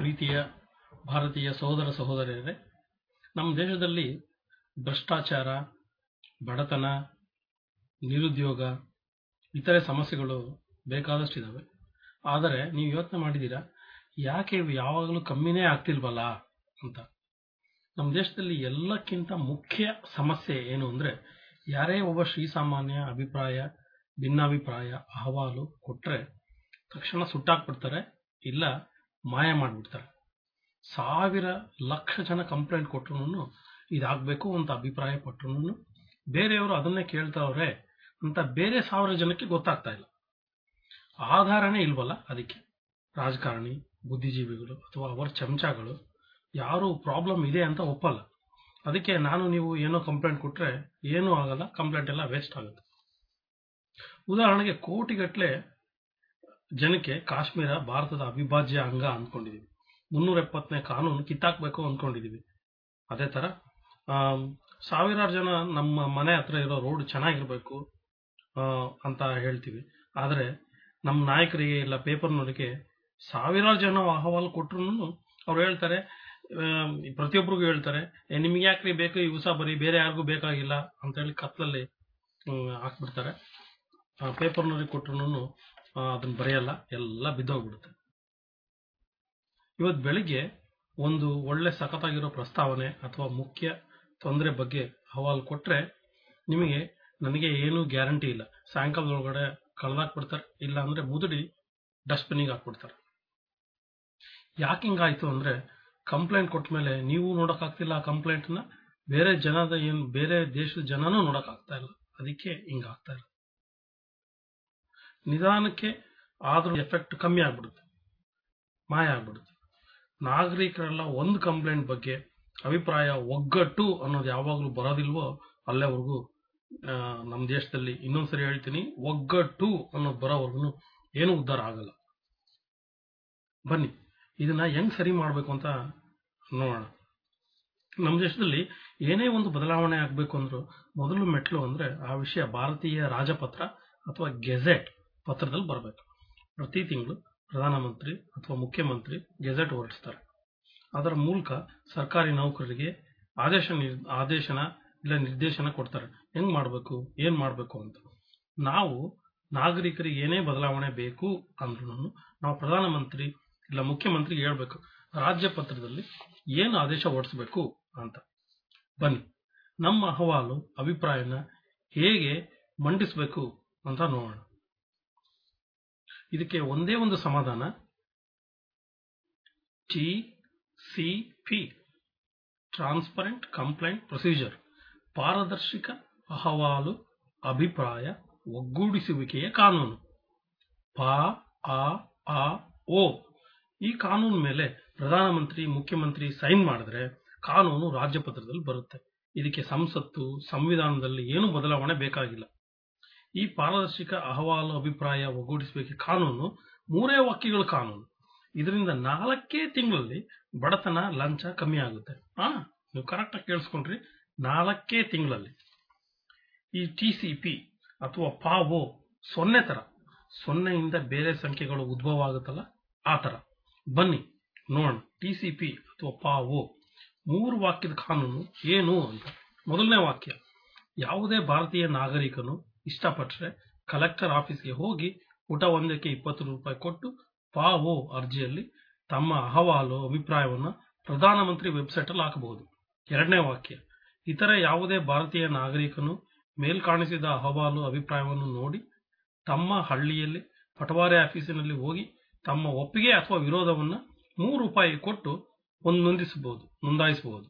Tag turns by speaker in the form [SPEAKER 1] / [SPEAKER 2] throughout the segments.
[SPEAKER 1] ಪ್ರೀತಿಯ ಭಾರತೀಯ ಸಹೋದರ ಸಹೋದರಿಯರೇ, ನಮ್ಮ ದೇಶದಲ್ಲಿ ಭ್ರಷ್ಟಾಚಾರ, ಬಡತನ, ನಿರುದ್ಯೋಗ, ಇತರೆ ಸಮಸ್ಯೆಗಳು ಬೇಕಾದಷ್ಟಿದ್ದಾವೆ ಆದರೆ ನೀವು ಯೋಚನೆ ಮಾಡಿದ್ದೀರಾ, ಯಾಕೆ ಯಾವಾಗಲೂ ಕಮ್ಮಿನೇ ಆಗ್ತಿಲ್ವಲ್ಲ ಅಂತ. ನಮ್ಮ ದೇಶದಲ್ಲಿ ಎಲ್ಲಕ್ಕಿಂತ ಮುಖ್ಯ ಸಮಸ್ಯೆ ಏನು ಅಂದರೆ, ಯಾರೇ ಒಬ್ಬ ಶ್ರೀಸಾಮಾನ್ಯ ಅಭಿಪ್ರಾಯ, ಭಿನ್ನಾಭಿಪ್ರಾಯ, ಅಹವಾಲು ಕೊಟ್ಟರೆ ತಕ್ಷಣ ಸುಟ್ಟಾಕ್ಬಿಡ್ತಾರೆ, ಇಲ್ಲ ಮಾಯ ಮಾಡಿಬಿಡ್ತಾರೆ. ಸಾವಿರ ಲಕ್ಷ ಜನ ಕಂಪ್ಲೇಂಟ್ ಕೊಟ್ಟರು ಇದಾಗಬೇಕು ಅಂತ ಅಭಿಪ್ರಾಯ ಪಟ್ಟರು ಬೇರೆಯವರು ಅದನ್ನೇ ಕೇಳ್ತಾವ್ರೆ ಅಂತ ಬೇರೆ ಸಾವಿರ ಜನಕ್ಕೆ ಗೊತ್ತಾಗ್ತಾ ಇಲ್ಲ. ಆಧಾರನೇ ಇಲ್ವಲ್ಲ ಅದಕ್ಕೆ? ರಾಜಕಾರಣಿ, ಬುದ್ಧಿಜೀವಿಗಳು ಅಥವಾ ಅವರ ಚಮಚಗಳು ಯಾರು ಪ್ರಾಬ್ಲಮ್ ಇದೆ ಅಂತ ಒಪ್ಪಲ್ಲ. ಅದಕ್ಕೆ ನಾನು ನೀವು ಏನೋ ಕಂಪ್ಲೇಂಟ್ ಕೊಟ್ಟರೆ ಏನೂ ಆಗಲ್ಲ ಕಂಪ್ಲೇಂಟ್ ಎಲ್ಲ ವೇಸ್ಟ್ ಆಗುತ್ತೆ. ಉದಾಹರಣೆಗೆ ಕೋಟಿಗಟ್ಟಲೆ ಜನಕ್ಕೆ ಕಾಶ್ಮೀರ ಭಾರತದ ಅವಿಭಾಜ್ಯ ಅಂಗ ಅಂದ್ಕೊಂಡಿದ್ದೀವಿ ಮುನ್ನೂರ ಎಪ್ಪತ್ತನೇ ಕಾನೂನು ಕಿತ್ತಾಕ್ಬೇಕು ಅಂದ್ಕೊಂಡಿದ್ದೀವಿ ಅದೇ ತರ ಸಾವಿರಾರು ಜನ ನಮ್ಮ ಮನೆ ಹತ್ರ ಇರೋ ರೋಡ್ ಚೆನ್ನಾಗಿರಬೇಕು ಅಂತ ಹೇಳ್ತೀವಿ. ಆದರೆ ನಮ್ಮ ನಾಯಕರಿಗೆ ಇಲ್ಲ ಪೇಪರ್ನವರಿಗೆ ಸಾವಿರಾರು ಜನ ಅಹವಾಲು ಕೊಟ್ಟರು ಅವ್ರು ಹೇಳ್ತಾರೆ ಪ್ರತಿಯೊಬ್ಬರಿಗೂ ಹೇಳ್ತಾರೆ ನಿಮ್ಗೆ ಯಾಕ್ರಿ ಬೇಕು? ಈ ಉಸ ಬರೀ ಬೇರೆ ಯಾರಿಗೂ ಬೇಕಾಗಿಲ್ಲ ಅಂತ ಹೇಳಿ ಕತ್ಲಲ್ಲಿ ಹಾಕ್ಬಿಡ್ತಾರೆ. ಪೇಪರ್ನವ್ರಿಗೆ ಕೊಟ್ಟರು ಅದನ್ನ ಬರೆಯಲ್ಲ, ಎಲ್ಲ ಬಿದ್ದೋಗ್ಬಿಡುತ್ತೆ. ಇವತ್ತು ಬೆಳಿಗ್ಗೆ ಒಂದು ಒಳ್ಳೆ ಸಖತ್ತಾಗಿರೋ ಪ್ರಸ್ತಾವನೆ ಅಥವಾ ಮುಖ್ಯ ತೊಂದರೆ ಬಗ್ಗೆ ಅಹವಾಲು ಕೊಟ್ಟರೆ ನಿಮಗೆ, ನನಗೆ ಏನೂ ಗ್ಯಾರಂಟಿ ಇಲ್ಲ. ಸಾಯಂಕಾಲದೊಳಗಡೆ ಕಳೆದಾಕ್ಬಿಡ್ತಾರೆ ಇಲ್ಲ ಅಂದ್ರೆ ಮುದುಡಿ ಡಸ್ಟ್ಬಿನ್ನಿಗೆ ಹಾಕ್ಬಿಡ್ತಾರೆ. ಯಾಕೆ ಹಿಂಗಾಯ್ತು ಅಂದ್ರೆ, ಕಂಪ್ಲೇಂಟ್ ಕೊಟ್ಟ ಮೇಲೆ ನೀವು ನೋಡೋಕ್ಕಾಗ್ತಿಲ್ಲ ಆ ಕಂಪ್ಲೇಂಟ್ನ, ಬೇರೆ ಜನದ ಏನು, ಬೇರೆ ದೇಶದ ಜನನೂ ನೋಡೋಕ್ಕಾಗ್ತಾ ಇಲ್ಲ. ಅದಕ್ಕೆ ಹಿಂಗಾಗ್ತಾ ಇಲ್ಲ. ನಿಧಾನಕ್ಕೆ ಆದರೂ ಎಫೆಕ್ಟ್ ಕಮ್ಮಿ ಆಗ್ಬಿಡುತ್ತೆ, ಮಾಯ ಆಗ್ಬಿಡುತ್ತೆ. ನಾಗರಿಕರೆಲ್ಲ ಒಂದು ಕಂಪ್ಲೇಂಟ್ ಬಗ್ಗೆ ಅಭಿಪ್ರಾಯ ಒಗ್ಗಟ್ಟು ಅನ್ನೋದು ಯಾವಾಗಲೂ ಬರೋದಿಲ್ವೋ ಅಲ್ಲೇವರೆಗೂ ನಮ್ಮ ದೇಶದಲ್ಲಿ ಇನ್ನೊಂದ್ಸರಿ ಹೇಳ್ತೀನಿ, ಒಗ್ಗಟ್ಟು ಅನ್ನೋದು ಬರೋವರೆಗೂ ಏನೂ ಉದ್ಧಾರ ಆಗಲ್ಲ. ಬನ್ನಿ, ಇದನ್ನ ಹೆಂಗ್ ಸರಿ ಮಾಡಬೇಕು ಅಂತ ನೋಡೋಣ. ನಮ್ಮ ದೇಶದಲ್ಲಿ ಏನೇ ಒಂದು ಬದಲಾವಣೆ ಆಗಬೇಕು ಅಂದ್ರೂ ಮೊದಲು ಮೆಟ್ಲು ಅಂದ್ರೆ ಆ ವಿಷಯ ಭಾರತೀಯ ರಾಜಪತ್ರ ಅಥವಾ ಗೆಜೆಟ್. ಪತ್ರದಲ್ಲಿ ಬರಬೇಕು. ಪ್ರತಿ ತಿಂಗಳು ಪ್ರಧಾನಮಂತ್ರಿ ಅಥವಾ ಮುಖ್ಯಮಂತ್ರಿ ಗೆಜೆಟ್ ಹೊರಡಿಸ್ತಾರೆ. ಅದರ ಮೂಲಕ ಸರ್ಕಾರಿ ನೌಕರರಿಗೆ ಆದೇಶ ಆದೇಶನ ಇಲ್ಲ ನಿರ್ದೇಶನ ಕೊಡ್ತಾರೆ. ಹೆಂಗ್ ಮಾಡಬೇಕು? ಏನ್ ಮಾಡಬೇಕು ಅಂತ. ನಾವು ನಾಗರಿಕರಿಗೆ ಏನೇ ಬದಲಾವಣೆ ಬೇಕು ಅಂದ್ರೂ ನಾವು ಪ್ರಧಾನಮಂತ್ರಿ ಇಲ್ಲ ಮುಖ್ಯಮಂತ್ರಿಗೆ ಹೇಳ್ಬೇಕು, ರಾಜ್ಯ ಪತ್ರದಲ್ಲಿ ಏನು ಆದೇಶ ಹೊರಡಿಸಬೇಕು ಅಂತ. ಬನ್ನಿ, ನಮ್ಮ ಅಹವಾಲು, ಅಭಿಪ್ರಾಯನ ಹೇಗೆ ಮಂಡಿಸಬೇಕು ಅಂತ ನೋಡೋಣ. ಇದಕ್ಕೆ ಒಂದೇ ಒಂದು ಸಮಾಧಾನ. T C P transparent complaint procedure ಪಾರದರ್ಶಕ, ಅಹವಾಲು, ಅಭಿಪ್ರಾಯ, ಒಗ್ಗೂಡಿಸುವಿಕೆಯ ಕಾನೂನು. ಪ, ಆ ಆ, ಓ. ಈ ಕಾನೂನು ಮೇಲೆ ಪ್ರಧಾನಮಂತ್ರಿ, ಮುಖ್ಯಮಂತ್ರಿ ಸೈನ್ ಮಾಡಿದ್ರೆ ಕಾನೂನು ರಾಜ್ಯಪತ್ರದಲ್ಲಿ ಬರುತ್ತೆ. ಇದಕ್ಕೆ ಸಂಸತ್ತು, ಸಂವಿಧಾನದಲ್ಲಿ ಏನು ಬದಲಾವಣೆ ಬೇಕಾಗಿಲ್ಲ. ಈ ಪಾರದರ್ಶಕ ಅಹವಾಲು ಅಭಿಪ್ರಾಯ ಒಗ್ಗೂಡಿಸುವಿಕೆ ಕಾನೂನು? ಮೂರೇ ವಾಕ್ಯಗಳ ಕಾನೂನು. ಇದರಿಂದ ನಾಲ್ಕೇ ತಿಂಗಳಲ್ಲಿ ಬಡತನ ಲಂಚ ಕಮ್ಮಿ ಆಗುತ್ತೆ. ಹಾ ನೀವು ಕರೆಕ್ಟ್ ಆಗಿ ಕೇಳಿಸ್ಕೊಂಡ್ರಿ. ನಾಲ್ಕೇ ತಿಂಗಳಲ್ಲಿ. ಈ ಟಿ ಸಿ ಪಿ ಅಥವಾ ಪಾವೋ ಸೊನ್ನೆ ತರ ಸೊನ್ನೆಯಿಂದ ಬೇರೆ ಸಂಖ್ಯೆಗಳು ಉದ್ಭವ ಆಗುತ್ತಲ್ಲ? ಆ ತರ ಬನ್ನಿ, ನೋಡೋಣ. ಟಿ ಸಿ ಪಿ ಅಥವಾ ಪಾವೋ ಮೂರು ವಾಕ್ಯದ ಕಾನೂನು ಏನು ಅಂತ. ಮೊದಲನೇ ವಾಕ್ಯ. ಯಾವುದೇ ಭಾರತೀಯ ನಾಗರಿಕನು ಇಷ್ಟಪಟ್ಟರೆ ಕಲೆಕ್ಟರ್ ಆಫೀಸ್ಗೆ ಹೋಗಿ ಊಟ ಒಂದಕ್ಕೆ ಇಪ್ಪತ್ತು ರೂಪಾಯಿ ಕೊಟ್ಟು ಪಾವೋ ಅರ್ಜಿಯಲ್ಲಿ ತಮ್ಮ ಅಹವಾಲು ಅಭಿಪ್ರಾಯವನ್ನು ಪ್ರಧಾನಮಂತ್ರಿ ವೆಬ್ಸೈಟ್ ಅಲ್ಲಿ ಹಾಕಬಹುದು. ಎರಡನೇ ವಾಕ್ಯ, ಇತರ ಯಾವುದೇ ಭಾರತೀಯ ನಾಗರಿಕನು ಮೇಲ್ಕಾಣಿಸಿದ ಅಹವಾಲು ಅಭಿಪ್ರಾಯವನ್ನು ನೋಡಿ ತಮ್ಮ ಹಳ್ಳಿಯಲ್ಲಿ, ಪಟವಾರಿ ಆಫೀಸಿನಲ್ಲಿ ಹೋಗಿ ತಮ್ಮ ಒಪ್ಪಿಗೆ ಅಥವಾ ವಿರೋಧವನ್ನ ಮೂರು ರೂಪಾಯಿ ಕೊಟ್ಟು ಒಂದು ನೊಂದಿಸಬಹುದು ನೋಂದಾಯಿಸಬಹುದು.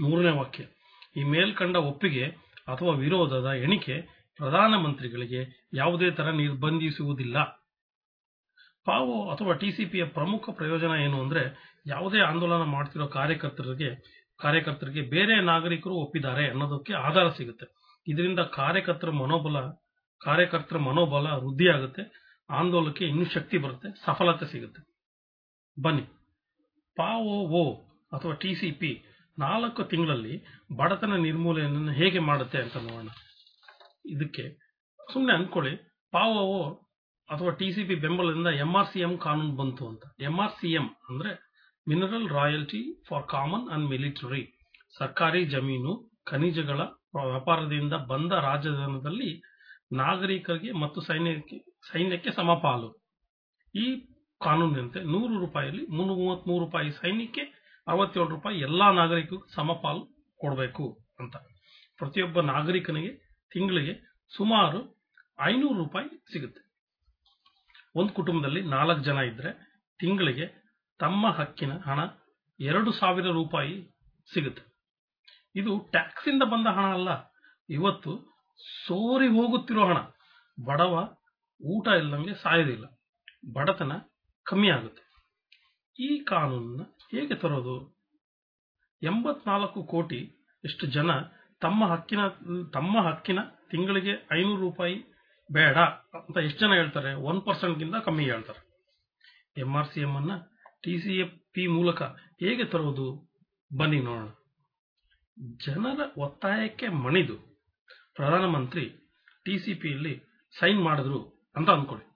[SPEAKER 1] ಮೂರನೇ ವಾಕ್ಯ, ಈ ಮೇಲ್ಕಂಡ ಒಪ್ಪಿಗೆ ಅಥವಾ ವಿರೋಧದ ಎಣಿಕೆ ಪ್ರಧಾನಮಂತ್ರಿಗಳಿಗೆ ಯಾವುದೇ ತರ ನಿರ್ಬಂಧಿಸುವುದಿಲ್ಲ. ಪಾವೋ ಅಥವಾ ಟಿಸಿಪಿಯ ಪ್ರಮುಖ ಪ್ರಯೋಜನ ಏನು ಅಂದ್ರೆ ಯಾವುದೇ ಆಂದೋಲನ ಮಾಡ್ತಿರೋ ಕಾರ್ಯಕರ್ತರಿಗೆ ಕಾರ್ಯಕರ್ತರಿಗೆ ಬೇರೆ ನಾಗರಿಕರು ಒಪ್ಪಿದ್ದಾರೆ ಅನ್ನೋದಕ್ಕೆ ಆಧಾರ ಸಿಗುತ್ತೆ. ಇದರಿಂದ ಕಾರ್ಯಕರ್ತರ ಮನೋಬಲ ಕಾರ್ಯಕರ್ತರ ಮನೋಬಲ ವೃದ್ಧಿಯಾಗುತ್ತೆ ಆಂದೋಲನಕ್ಕೆ ಇನ್ನೂ ಶಕ್ತಿ ಬರುತ್ತೆ, ಸಫಲತೆ ಸಿಗುತ್ತೆ. ಬನ್ನಿ. ಓ ಅಥವಾ ಟಿಸಿಪಿ ನಾಲ್ಕು ತಿಂಗಳಲ್ಲಿ ಬಡತನ ನಿರ್ಮೂಲನೆಯನ್ನು ಹೇಗೆ ಮಾಡುತ್ತೆ ಅಂತ ನೋಡೋಣ. ಇದಕ್ಕೆ. ಸುಮ್ಮನೆ ಅಂದ್ಕೊಳ್ಳಿ ಪಾವೋ ಅಥವಾ ಟಿ ಸಿ ಪಿ ಬೆಂಬಲದಿಂದ ಎಂಆರ್ಸಿಎಂ ಕಾನೂನು ಬಂತು ಅಂತ. ಎಂ ಆರ್ ಸಿ ಎಂ ಅಂದ್ರೆ mineral royalty for common and military ಸರ್ಕಾರಿ ಜಮೀನು, ಖನಿಜಗಳ ವ್ಯಾಪಾರದಿಂದ ಬಂದ ರಾಜಧನದಲ್ಲಿ ನಾಗರಿಕರಿಗೆ ಮತ್ತು ಸೈನ್ಯಕ್ಕೆ ಸೈನ್ಯಕ್ಕೆ ಸಮಪಾಲು. ಈ ಕಾನೂನಿನಂತೆ ನೂರು ರೂಪಾಯಿಯಲ್ಲಿ ಮುನ್ನೂರ ಮೂವತ್ಮೂರು ರೂಪಾಯಿ ಸೈನ್ಯಕ್ಕೆ ಅರವತ್ತೇಳು ರೂಪಾಯಿ ಎಲ್ಲಾ ನಾಗರಿಕರಿಗೂ ಸಮಪಾಲು ಕೊಡಬೇಕು ಅಂತ. ಪ್ರತಿಯೊಬ್ಬ ನಾಗರಿಕನಿಗೆ ತಿಂಗಳಿಗೆ ಸುಮಾರು ಐನೂರು ರೂಪಾಯಿ ಸಿಗುತ್ತೆ. ಒಂದು ಕುಟುಂಬದಲ್ಲಿ ನಾಲ್ಕು ಜನ ಇದ್ರೆ ತಿಂಗಳಿಗೆ ತಮ್ಮ ಹಕ್ಕಿನ ಹಣ ಎರಡು ಸಾವಿರ ರೂಪಾಯಿ ಸಿಗುತ್ತೆ. ಇದು ಟ್ಯಾಕ್ಸ್ ಇಂದ ಬಂದ ಹಣ ಅಲ್ಲ, ಇವತ್ತು ಸೋರಿ ಹೋಗುತ್ತಿರೋ ಹಣ. ಬಡವ ಊಟ ಇಲ್ಲಂಗೆ ಸಾಯೋದಿಲ್ಲ ಬಡತನ ಕಮ್ಮಿ ಆಗುತ್ತೆ. ಈ ಕಾನೂನನ್ನ ಹೇಗೆ ತರೋದು? ಎಂಬತ್ನಾಲ್ಕು ಕೋಟಿ ಎಷ್ಟು ಜನ ತಮ್ಮ ಹಕ್ಕಿನ ತಮ್ಮ ಹಕ್ಕಿನ ತಿಂಗಳಿಗೆ ಐನೂರು ರೂಪಾಯಿ ಬೇಡ ಅಂತ ಎಷ್ಟು ಜನ ಹೇಳ್ತಾರೆ? ಒನ್ ಪರ್ಸೆಂಟ್ಗಿಂತ ಕಮ್ಮಿ ಹೇಳ್ತಾರೆ. ಎಂ ಆರ್ ಸಿ ಎಂ ಅನ್ನ ಪಿ ಮೂಲಕ ಹೇಗೆ ತರುವುದು ಬನ್ನಿ ನೋಡೋಣ. ಜನರ ಒತ್ತಾಯಕ್ಕೆ ಮಣಿದು ಪ್ರಧಾನಮಂತ್ರಿ ಟಿಸಿಪಿಯಲ್ಲಿ ಸೈನ್ ಮಾಡಿದ್ರು ಅಂತ ಅಂದ್ಕೊಳ್ಳಿ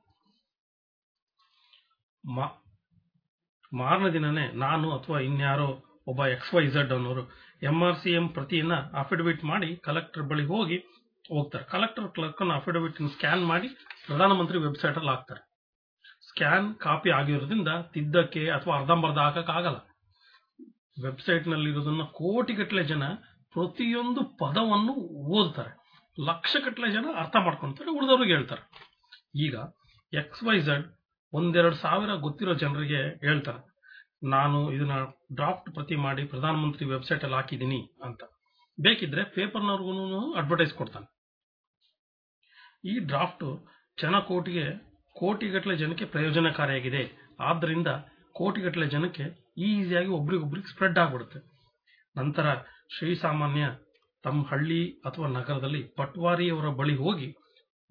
[SPEAKER 1] ಮಾರನೇ ದಿನನೇ ನಾನು ಅಥವಾ ಇನ್ಯಾರೋ ಒಬ್ಬ ಎಕ್ಸ್ ವೈ ಝಡ್ ಅನ್ನೋರು ಎಂಆರ್ಸಿಎಂ ಪ್ರತಿಯನ್ನ ಅಫಿಡವಿಟ್ ಮಾಡಿ ಕಲೆಕ್ಟರ್ ಬಳಿ ಹೋಗಿ ಹೋಗ್ತಾರೆ. ಕಲೆಕ್ಟರ್ ಕ್ಲರ್ಕ್ ಅಫಿಡವಿಟ್ ಸ್ಕ್ಯಾನ್ ಮಾಡಿ ಪ್ರಧಾನಮಂತ್ರಿ ವೆಬ್ಸೈಟ್ ಅಲ್ಲಿ ಹಾಕ್ತಾರೆ. ಸ್ಕ್ಯಾನ್ ಕಾಪಿ ಆಗಿರೋದ್ರಿಂದ ತಿದ್ದಕ್ಕೆ ಅಥವಾ ಅರ್ಧಂಬರ್ಧ ಹಾಕಕ್ ಆಗಲ್ಲ. ವೆಬ್ಸೈಟ್ನಲ್ಲಿ ಇರೋದನ್ನ ಕೋಟಿಗಟ್ಟಲೆ ಜನ ಪ್ರತಿಯೊಂದು ಪದವನ್ನು ಓದ್ತಾರೆ. ಲಕ್ಷಗಟ್ಟಲೆ ಜನ ಅರ್ಥ ಮಾಡ್ಕೊಂತಾರೆ, ಉಳಿದವ್ರಿಗೆ ಹೇಳ್ತಾರೆ. ಈಗ ಎಕ್ಸ್ ವೈ ಝಡ್ ಒಂದೆರಡು ಸಾವಿರ ಗೊತ್ತಿರೋ ಜನರಿಗೆ ಹೇಳ್ತಾರೆ. ನಾನು ಇದನ್ನ ಡ್ರಾಫ್ಟ್ ಪ್ರತಿ ಮಾಡಿ ಪ್ರಧಾನಮಂತ್ರಿ ವೆಬ್ಸೈಟ್ ಅಲ್ಲಿ ಹಾಕಿದ್ದೀನಿ ಅಂತ. ಬೇಕಿದ್ರೆ ಪೇಪರ್ನವ್ರಿಗೂ ಅಡ್ವರ್ಟೈಸ್ ಕೊಡ್ತಾನೆ. ಈ ಡ್ರಾಫ್ಟ್ ಜನ ಕೋಟಿಗೆ ಕೋಟಿಗಟ್ಟಲೆ ಜನಕ್ಕೆ ಪ್ರಯೋಜನಕಾರಿಯಾಗಿದೆ. ಆದ್ದರಿಂದ ಕೋಟಿಗಟ್ಟಲೆ ಜನಕ್ಕೆ ಈಸಿಯಾಗಿ ಒಬ್ರಿಗೊಬ್ರಿಗೆ ಸ್ಪ್ರೆಡ್ ಆಗ್ಬಿಡುತ್ತೆ. ನಂತರ ಶ್ರೀ ಸಾಮಾನ್ಯ ತಮ್ಮ ಹಳ್ಳಿ ಅಥವಾ ನಗರದಲ್ಲಿ ಪಟ್ವಾರಿಯವರ ಬಳಿ ಹೋಗಿ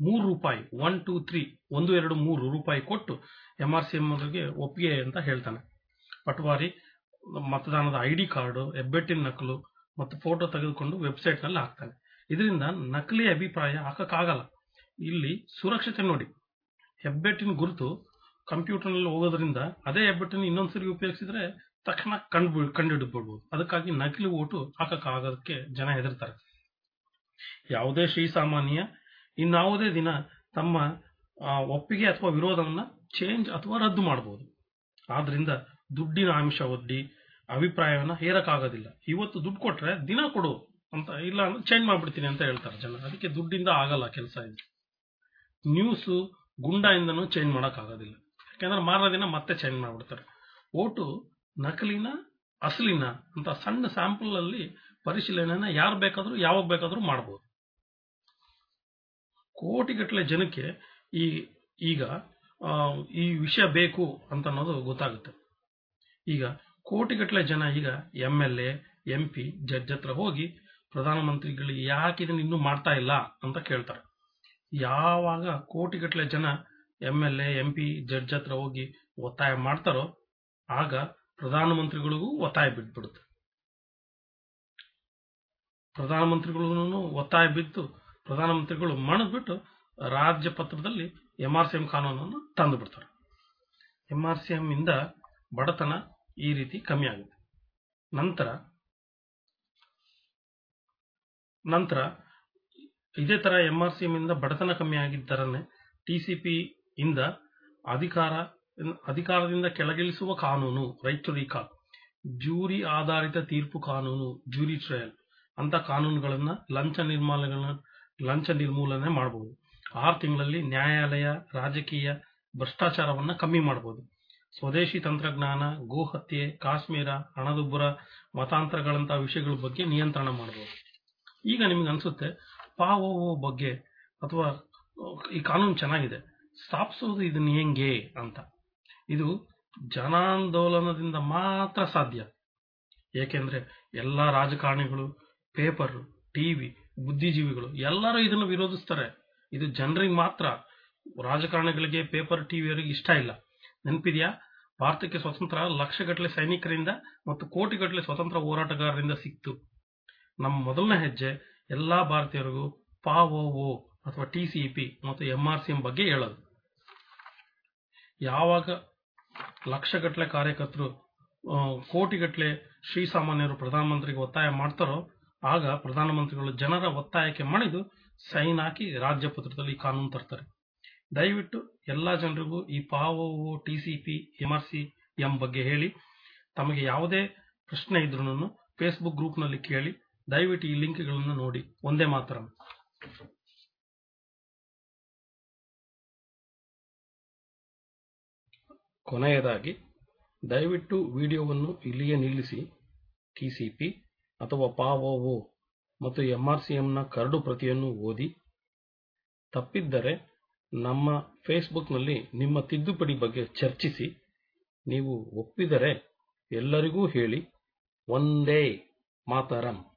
[SPEAKER 1] ಮೂರು ರೂಪಾಯಿ ಒನ್ ಟೂ ತ್ರೀ ಒಂದು, ಎರಡು, ಮೂರು ರೂಪಾಯಿ ಕೊಟ್ಟು ಎಂ ಆರ್ ಸಿ ಅವರಿಗೆ ಒಪ್ಪಿಗೆ ಅಂತ ಹೇಳ್ತಾನೆ. ಪಟ್ವಾರಿ, ಮತದಾನದ ಐ ಡಿ ಕಾರ್ಡು, ಹೆಬ್ಬೆಟ್ಟಿನ ನಕಲು ಮತ್ತು ಫೋಟೋ ತೆಗೆದುಕೊಂಡು ವೆಬ್ಸೈಟ್ನಲ್ಲಿ ಹಾಕ್ತಾನೆ. ಇದರಿಂದ ನಕಲಿ ಅಭಿಪ್ರಾಯ ಹಾಕಕ್ಕಾಗಲ್ಲ. ಇಲ್ಲಿ ಸುರಕ್ಷತೆ ನೋಡಿ. ಹೆಬ್ಬೆಟ್ಟಿನ ಗುರುತು ಕಂಪ್ಯೂಟರ್ನಲ್ಲಿ ಹೋಗೋದ್ರಿಂದ ಅದೇ ಹೆಬ್ಬೆಟ್ಟನ್ನು ಇನ್ನೊಂದ್ಸರಿ ಉಪಯೋಗಿಸಿದ್ರೆ ತಕ್ಷಣ ಕಂಡು ಕಂಡುಹಿಡಿದ್ಬಿಡ್ಬೋದು. ಅದಕ್ಕಾಗಿ ನಕಲಿ ಓಟು ಹಾಕಕ್ಕಾಗೋದಕ್ಕೆ ಜನ ಹೆದರ್ತಾರೆ. ಯಾವುದೇ ಶ್ರೀ ಸಾಮಾನ್ಯ ಇನ್ನಾವುದೇ ದಿನ ತಮ್ಮ ಒಪ್ಪಿಗೆ ಅಥವಾ ವಿರೋಧವನ್ನ ಚೇಂಜ್ ಅಥವಾ ರದ್ದು ಮಾಡಬಹುದು ಆದ್ರಿಂದ ದುಡ್ಡಿನ ಆಮಿಷ ಒಡ್ಡಿ ಅಭಿಪ್ರಾಯವನ್ನ ಹೇರಕ್ಕಾಗೋದಿಲ್ಲ. ಇವತ್ತು ದುಡ್ಡು ಕೊಟ್ರೆ ದಿನ ಕೊಡು ಅಂತ, ಇಲ್ಲ ಅಂದ್ರೆ ಚೇಂಜ್ ಮಾಡ್ಬಿಡ್ತೀನಿ ಅಂತ ಹೇಳ್ತಾರೆ ಜನ. ಅದಕ್ಕೆ ದುಡ್ಡಿಂದ ಆಗಲ್ಲ ಕೆಲಸ ಇದು. ನ್ಯೂಸ್ ಗುಂಡಾಯಿಂದನೂ ಚೇಂಜ್ ಮಾಡೋಕ್ಕಾಗೋದಿಲ್ಲ. ಯಾಕೆಂದ್ರೆ ಮಾರನೇ ದಿನ ಮತ್ತೆ ಚೇಂಜ್ ಮಾಡ್ಬಿಡ್ತಾರೆ. ಓಟು ನಕಲಿನ, ಅಸಲಿನ ಅಂತ ಸಣ್ಣ ಸ್ಯಾಂಪಲಲ್ಲಿ ಪರಿಶೀಲನೆಯನ್ನ ಯಾರು ಬೇಕಾದರೂ, ಯಾವಾಗ ಬೇಕಾದರೂ ಮಾಡಬಹುದು ಕೋಟಿಗಟ್ಟಲೆ ಜನಕ್ಕೆ ಈ, ಈಗ ಈ ವಿಷಯ ಬೇಕು ಅಂತ ಅನ್ನೋದು ಗೊತ್ತಾಗುತ್ತೆ. ಈಗ ಕೋಟಿಗಟ್ಟಲೆ ಜನ ಈಗ M L A M P judge ಹತ್ರ ಹೋಗಿ ಪ್ರಧಾನಮಂತ್ರಿಗಳಿಗೆ ಯಾಕೆ ಇದನ್ನ ಇನ್ನೂ ಮಾಡ್ತಾ ಇಲ್ಲ ಅಂತ ಕೇಳ್ತಾರೆ. ಯಾವಾಗ ಕೋಟಿಗಟ್ಟಲೆ ಜನ M L A M P judge ಹತ್ರ ಹೋಗಿ ಒತ್ತಾಯ ಮಾಡ್ತಾರೋ ಆಗ ಪ್ರಧಾನಮಂತ್ರಿಗಳಿಗೂ ಒತ್ತಾಯ ಬಿಟ್ಬಿಡುತ್ತೆ. ಪ್ರಧಾನಮಂತ್ರಿಗಳಿಗೂ ಒತ್ತಾಯ ಬಿದ್ದು ಪ್ರಧಾನಮಂತ್ರಿಗಳು ಮಣದ್ಬಿಟ್ಟು ರಾಜ್ಯ ಪತ್ರದಲ್ಲಿ ಎಂ ಕಾನೂನನ್ನು ತಂದು ಬಿಡ್ತಾರೆ ಎಂ ಆರ್ ಸಿ ಎಂ ಇಂದ ಬಡತನ ಈ ರೀತಿ ಕಮ್ಮಿ ಆಗುತ್ತೆ. ನಂತರ ನಂತರ ಇದೇ ತರ ಎಂ ಆರ್ ಇಂದ ಬಡತನ ಕಮ್ಮಿ ಆಗಿದ್ದರನ್ನೇ ಪಿ ಇಂದ ಅಧಿಕಾರ, ಅಧಿಕಾರದಿಂದ ಕೆಳಗಿಳಿಸುವ ಕಾನೂನು ರೈಟ್ ಟು ಜೂರಿ ಆಧಾರಿತ ತೀರ್ಪು ಕಾನೂನು, ಜೂರಿ ಟ್ರಯಲ್ ಅಂತ ಕಾನೂನುಗಳನ್ನ ಲಂಚ ನಿರ್ಮಾಣಗಳನ್ನ, ಲಂಚ ನಿರ್ಮೂಲನೆ ಮಾಡಬಹುದು ಆರು ತಿಂಗಳಲ್ಲಿ ನ್ಯಾಯಾಲಯ, ರಾಜಕೀಯ ಭ್ರಷ್ಟಾಚಾರವನ್ನ ಕಮ್ಮಿ ಮಾಡಬಹುದು ಸ್ವದೇಶಿ ತಂತ್ರಜ್ಞಾನ, ಗೋಹತ್ಯೆ, ಕಾಶ್ಮೀರ, ಹಣದುಬ್ಬರ, ಮತಾಂತರಗಳಂತಹ ವಿಷಯಗಳ ಬಗ್ಗೆ ನಿಯಂತ್ರಣ ಮಾಡಬಹುದು ಈಗ ನಿಮ್ಗೆ ಅನ್ಸುತ್ತೆ ಪಾವೋ ಬಗ್ಗೆ ಅಥವಾ ಈ ಕಾನೂನು ಚೆನ್ನಾಗಿದೆ, ಸ್ಥಾಪಿಸೋದು ಇದನ್ನ ಹೆಂಗೆ ಅಂತ. ಇದು ಜನಾಂದೋಲನದಿಂದ ಮಾತ್ರ ಸಾಧ್ಯ. ಏಕೆಂದ್ರೆ ಎಲ್ಲಾ ರಾಜಕಾರಣಿಗಳು ಪೇಪರ್ ಟಿವಿ ಬುದ್ಧಿಜೀವಿಗಳು ಎಲ್ಲರೂ ಇದನ್ನು ವಿರೋಧಿಸ್ತಾರೆ. ಇದು ಜನರಿಗೆ ಮಾತ್ರ. ರಾಜಕಾರಣಿಗಳಿಗೆ ಪೇಪರ್ ಟಿವಿಯವರಿಗೆ ಇಷ್ಟ ಇಲ್ಲ. ನೆನಪಿದ್ಯಾ? ಭಾರತಕ್ಕೆ ಸ್ವತಂತ್ರ ಲಕ್ಷಗಟ್ಟಲೆ ಸೈನಿಕರಿಂದ ಮತ್ತು ಕೋಟಿಗಟ್ಟಲೆ ಸ್ವತಂತ್ರ ಹೋರಾಟಗಾರರಿಂದ ಸಿಕ್ತು. ನಮ್ಮ ಮೊದಲನೇ ಹೆಜ್ಜೆ ಎಲ್ಲಾ ಭಾರತೀಯರಿಗೂ ಪಾವೋ ಅಥವಾ ಟಿಸಿಪಿ ಮತ್ತು ಎಂಆರ್ಸಿಎಂ ಬಗ್ಗೆ ಹೇಳೋದು. ಯಾವಾಗ ಲಕ್ಷಗಟ್ಟಲೆ ಕಾರ್ಯಕರ್ತರು ಕೋಟಿಗಟ್ಟಲೆ ಶ್ರೀಸಾಮಾನ್ಯರು ಪ್ರಧಾನಮಂತ್ರಿಗೆ ಒತ್ತಾಯ ಮಾಡ್ತಾರೋ, ಆಗ ಪ್ರಧಾನಮಂತ್ರಿಗಳು ಜನರ ಒತ್ತಾಯಕ್ಕೆ ಮಣಿದು ಸೈನ್ ಹಾಕಿ ರಾಜ್ಯಪತ್ರದಲ್ಲಿ ಕಾನೂನು ತರ್ತಾರೆ. ದಯವಿಟ್ಟು ಎಲ್ಲಾ ಜನರಿಗೂ ಈ ಪಾವೋ ಟಿಸಿಪಿ ಎಂಆರ್ಸಿ ಎಂ ಬಗ್ಗೆ ಹೇಳಿ, ತಮಗೆ ಯಾವುದೇ ಪ್ರಶ್ನೆ ಇದ್ರೂ ಫೇಸ್ಬುಕ್ ಗ್ರೂಪ್ನಲ್ಲಿ ಕೇಳಿ, ದಯವಿಟ್ಟು ಈ ಲಿಂಕ್ಗಳನ್ನು ನೋಡಿ. ಒಂದೇ ಮಾತ್ರ. ಕೊನೆಯದಾಗಿ, ದಯವಿಟ್ಟು ವಿಡಿಯೋವನ್ನು ಇಲ್ಲಿಯೇ ನಿಲ್ಲಿಸಿ. ಟಿಸಿಪಿ ಅಥವಾ ಪಾವೋ ಮತ್ತು ಎಂಆರ್ಸಿಎಂನ ಕರಡು ಪ್ರತಿಯನ್ನು ಓದಿ. ತಪ್ಪಿದ್ದರೆ ನಮ್ಮ ಫೇಸ್ಬುಕ್ನಲ್ಲಿ ನಿಮ್ಮ ತಿದ್ದುಪಡಿ ಬಗ್ಗೆ ಚರ್ಚಿಸಿ ನೀವು ಒಪ್ಪಿದರೆ ಎಲ್ಲರಿಗೂ ಹೇಳಿ ಒಂದೇ ಮಾತರಂ.